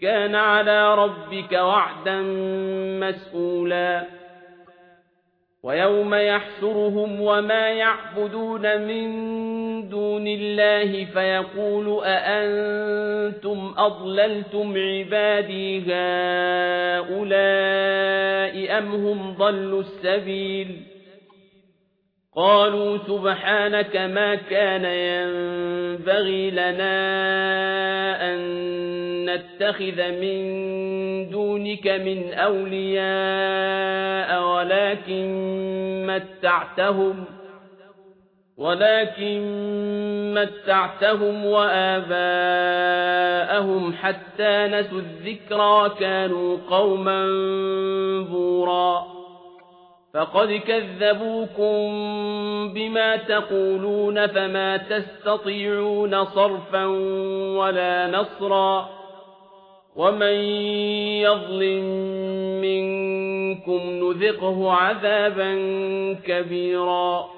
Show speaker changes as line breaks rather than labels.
كان على ربك وعدا مسئولا ويوم يحشرهم وما يعبدون من دون الله فيقول أأنتم أضللتم عبادي هؤلاء أم هم ضلوا السبيل؟ قالوا سبحانك ما كان ينبغي لنا أن نتخذ من دونك من أولياء ولكن متعتهم ولكن متعتهم وآباءهم حتى نسوا الذكرى كانوا قوما بورا. فقد كذبوكم بما تقولون فما تستطيعون صرفا ولا نصرا. ومن يظلم منكم نذقه عذابا كبيرا